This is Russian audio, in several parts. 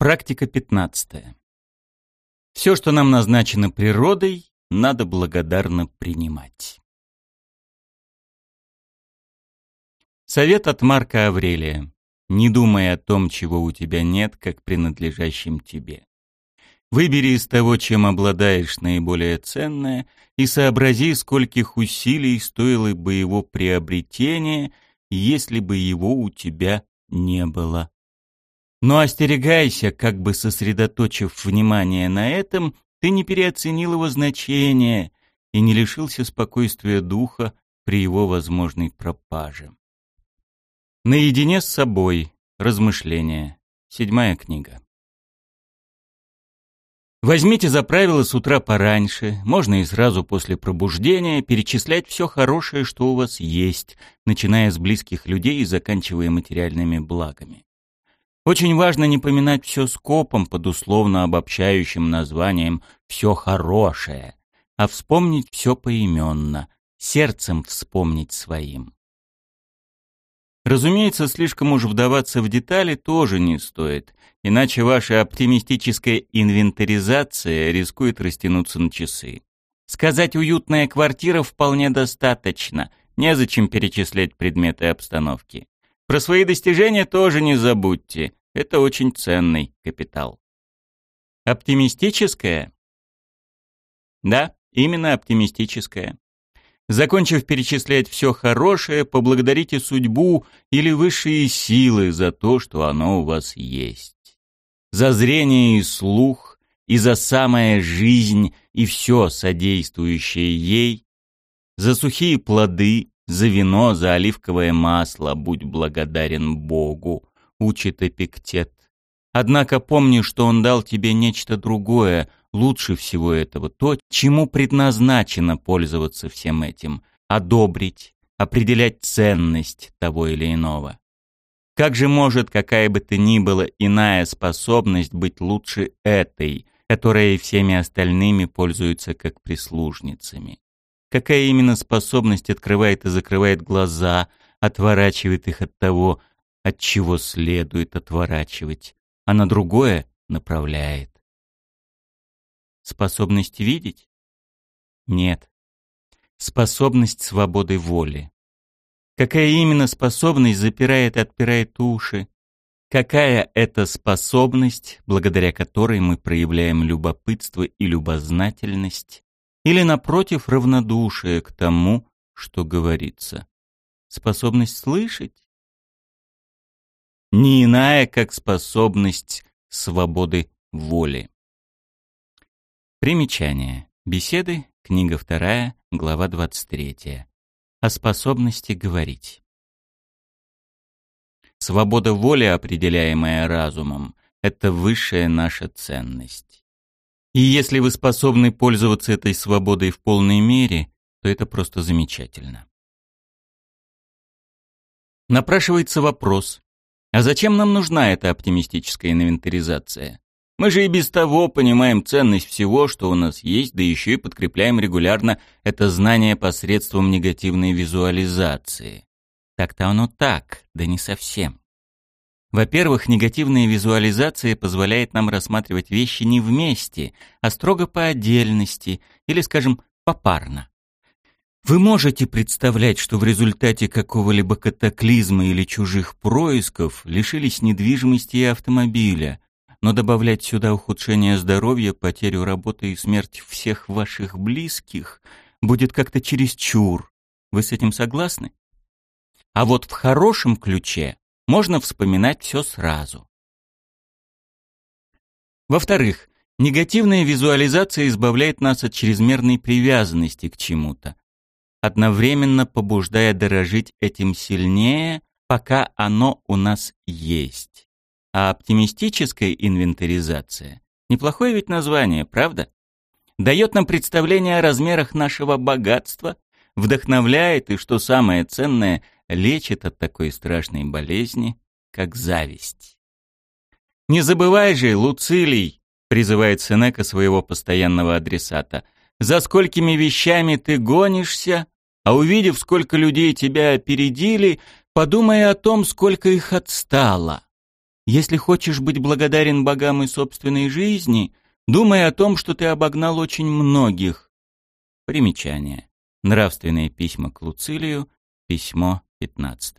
Практика 15. Все, что нам назначено природой, надо благодарно принимать. Совет от Марка Аврелия. Не думай о том, чего у тебя нет, как принадлежащем тебе. Выбери из того, чем обладаешь, наиболее ценное, и сообрази, скольких усилий стоило бы его приобретение, если бы его у тебя не было. Но остерегайся, как бы сосредоточив внимание на этом, ты не переоценил его значение и не лишился спокойствия духа при его возможной пропаже. Наедине с собой. Размышления. Седьмая книга. Возьмите за правило с утра пораньше, можно и сразу после пробуждения, перечислять все хорошее, что у вас есть, начиная с близких людей и заканчивая материальными благами. Очень важно не поминать все скопом под условно обобщающим названием «все хорошее», а вспомнить все поименно, сердцем вспомнить своим. Разумеется, слишком уж вдаваться в детали тоже не стоит, иначе ваша оптимистическая инвентаризация рискует растянуться на часы. Сказать «уютная квартира» вполне достаточно, незачем перечислять предметы обстановки. Про свои достижения тоже не забудьте. Это очень ценный капитал. Оптимистическое? Да, именно оптимистическое. Закончив перечислять все хорошее, поблагодарите судьбу или высшие силы за то, что оно у вас есть. За зрение и слух, и за самая жизнь, и все содействующее ей, за сухие плоды, за вино, за оливковое масло будь благодарен Богу, учит Эпиктет. Однако помни, что он дал тебе нечто другое, лучше всего этого, то, чему предназначено пользоваться всем этим, одобрить, определять ценность того или иного. Как же может какая бы то ни была иная способность быть лучше этой, которая и всеми остальными пользуется как прислужницами? Какая именно способность открывает и закрывает глаза, отворачивает их от того, от чего следует отворачивать, а на другое направляет? Способность видеть? Нет. Способность свободы воли. Какая именно способность запирает и отпирает уши? Какая это способность, благодаря которой мы проявляем любопытство и любознательность, или, напротив, равнодушие к тому, что говорится. Способность слышать? Не иная, как способность свободы воли. Примечание. Беседы, книга 2, глава 23. О способности говорить. Свобода воли, определяемая разумом, это высшая наша ценность. И если вы способны пользоваться этой свободой в полной мере, то это просто замечательно. Напрашивается вопрос, а зачем нам нужна эта оптимистическая инвентаризация? Мы же и без того понимаем ценность всего, что у нас есть, да еще и подкрепляем регулярно это знание посредством негативной визуализации. Так-то оно так, да не совсем. Во-первых, негативная визуализация позволяет нам рассматривать вещи не вместе, а строго по отдельности или, скажем, попарно. Вы можете представлять, что в результате какого-либо катаклизма или чужих происков лишились недвижимости и автомобиля, но добавлять сюда ухудшение здоровья, потерю работы и смерть всех ваших близких будет как-то чересчур. Вы с этим согласны? А вот в хорошем ключе можно вспоминать все сразу. Во-вторых, негативная визуализация избавляет нас от чрезмерной привязанности к чему-то, одновременно побуждая дорожить этим сильнее, пока оно у нас есть. А оптимистическая инвентаризация – неплохое ведь название, правда? Дает нам представление о размерах нашего богатства, вдохновляет и, что самое ценное, лечит от такой страшной болезни, как зависть. «Не забывай же, Луцилий!» — призывает Сенека своего постоянного адресата. «За сколькими вещами ты гонишься, а увидев, сколько людей тебя опередили, подумай о том, сколько их отстало. Если хочешь быть благодарен богам и собственной жизни, думай о том, что ты обогнал очень многих. Примечание. Нравственные письма к Луцилию, письмо 15.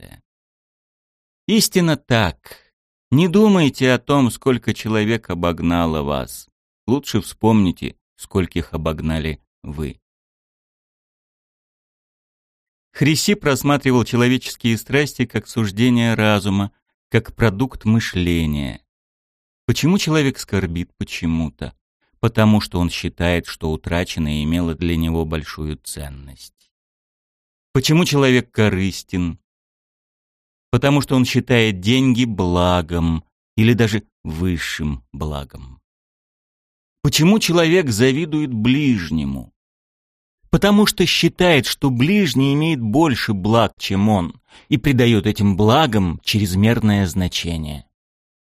Истинно так. Не думайте о том, сколько человек обогнало вас. Лучше вспомните, скольких обогнали вы. Хриси просматривал человеческие страсти как суждение разума, как продукт мышления. Почему человек скорбит почему-то? Потому что он считает, что утраченное имело для него большую ценность. Почему человек корыстен? Потому что он считает деньги благом или даже высшим благом. Почему человек завидует ближнему? потому что считает, что ближний имеет больше благ, чем он, и придает этим благам чрезмерное значение.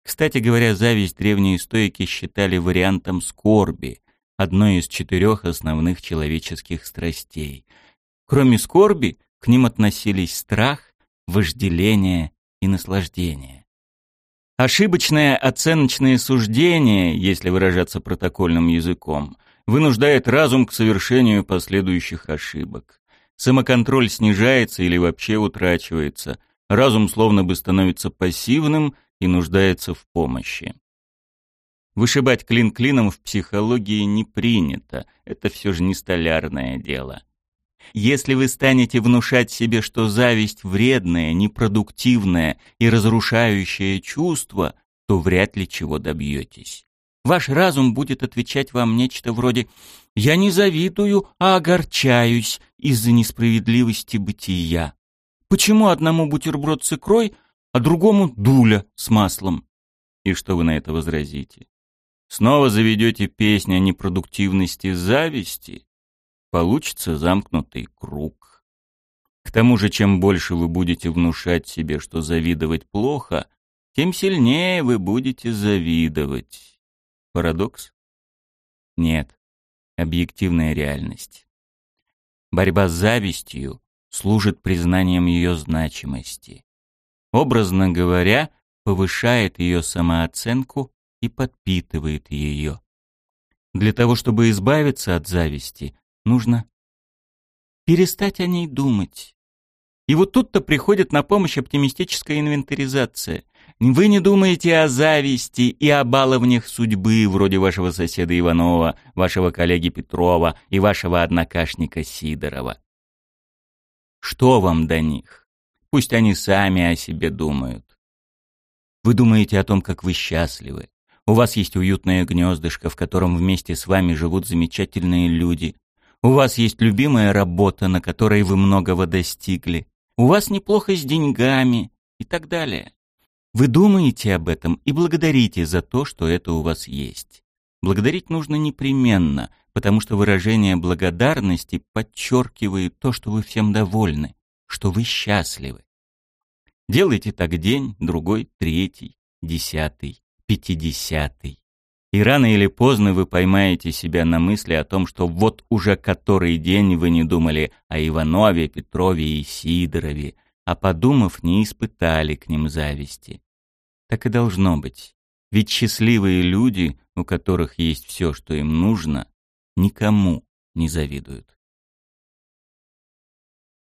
Кстати говоря, зависть древние стоики считали вариантом скорби, одной из четырех основных человеческих страстей. Кроме скорби, к ним относились страх, вожделение и наслаждение. Ошибочное оценочное суждение, если выражаться протокольным языком, вынуждает разум к совершению последующих ошибок. Самоконтроль снижается или вообще утрачивается. Разум словно бы становится пассивным и нуждается в помощи. Вышибать клин клином в психологии не принято. Это все же не столярное дело. Если вы станете внушать себе, что зависть вредное, непродуктивное и разрушающее чувство, то вряд ли чего добьетесь. Ваш разум будет отвечать вам нечто вроде «Я не завидую, а огорчаюсь из-за несправедливости бытия». Почему одному бутерброд с икрой, а другому дуля с маслом? И что вы на это возразите? Снова заведете песню о непродуктивности зависти? Получится замкнутый круг. К тому же, чем больше вы будете внушать себе, что завидовать плохо, тем сильнее вы будете завидовать. Парадокс? Нет. Объективная реальность. Борьба с завистью служит признанием ее значимости. Образно говоря, повышает ее самооценку и подпитывает ее. Для того, чтобы избавиться от зависти, нужно перестать о ней думать. И вот тут-то приходит на помощь оптимистическая инвентаризация. Вы не думаете о зависти и о баловнях судьбы, вроде вашего соседа Иванова, вашего коллеги Петрова и вашего однокашника Сидорова. Что вам до них? Пусть они сами о себе думают. Вы думаете о том, как вы счастливы. У вас есть уютное гнездышко, в котором вместе с вами живут замечательные люди. У вас есть любимая работа, на которой вы многого достигли. У вас неплохо с деньгами и так далее. Вы думаете об этом и благодарите за то, что это у вас есть. Благодарить нужно непременно, потому что выражение благодарности подчеркивает то, что вы всем довольны, что вы счастливы. Делайте так день, другой, третий, десятый, пятидесятый. И рано или поздно вы поймаете себя на мысли о том, что вот уже который день вы не думали о Иванове, Петрове и Сидорове, а подумав, не испытали к ним зависти. Так и должно быть. Ведь счастливые люди, у которых есть все, что им нужно, никому не завидуют.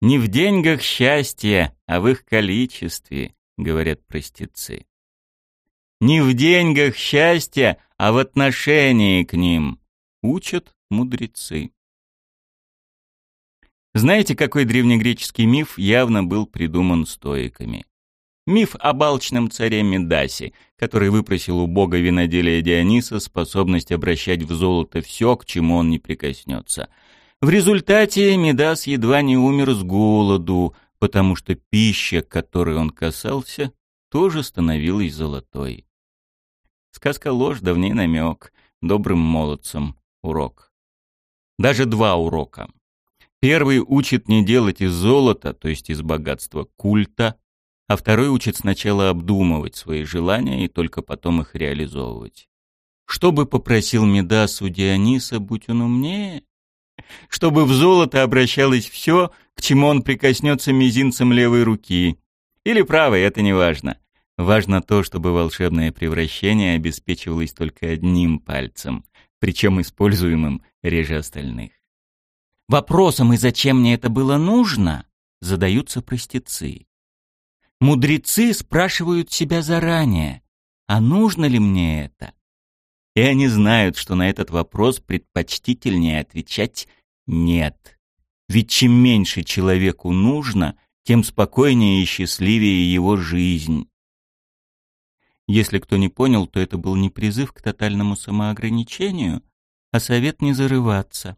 «Не в деньгах счастье, а в их количестве», — говорят простецы. «Не в деньгах счастье, а в отношении к ним», — учат мудрецы. Знаете, какой древнегреческий миф явно был придуман стоиками? Миф о балчном царе Медасе, который выпросил у бога виноделия Диониса способность обращать в золото все, к чему он не прикоснется. В результате Медас едва не умер с голоду, потому что пища, которой он касался, тоже становилась золотой. Сказка ложь, давний намек, добрым молодцам урок. Даже два урока. Первый учит не делать из золота, то есть из богатства, культа, а второй учит сначала обдумывать свои желания и только потом их реализовывать. Что бы попросил Медас у Диониса, будь он умнее? Чтобы в золото обращалось все, к чему он прикоснется мизинцем левой руки. Или правой, это не важно. Важно то, чтобы волшебное превращение обеспечивалось только одним пальцем, причем используемым реже остальных. Вопросом «и зачем мне это было нужно?» задаются простецы. Мудрецы спрашивают себя заранее, а нужно ли мне это? И они знают, что на этот вопрос предпочтительнее отвечать «нет». Ведь чем меньше человеку нужно, тем спокойнее и счастливее его жизнь. Если кто не понял, то это был не призыв к тотальному самоограничению, а совет не зарываться.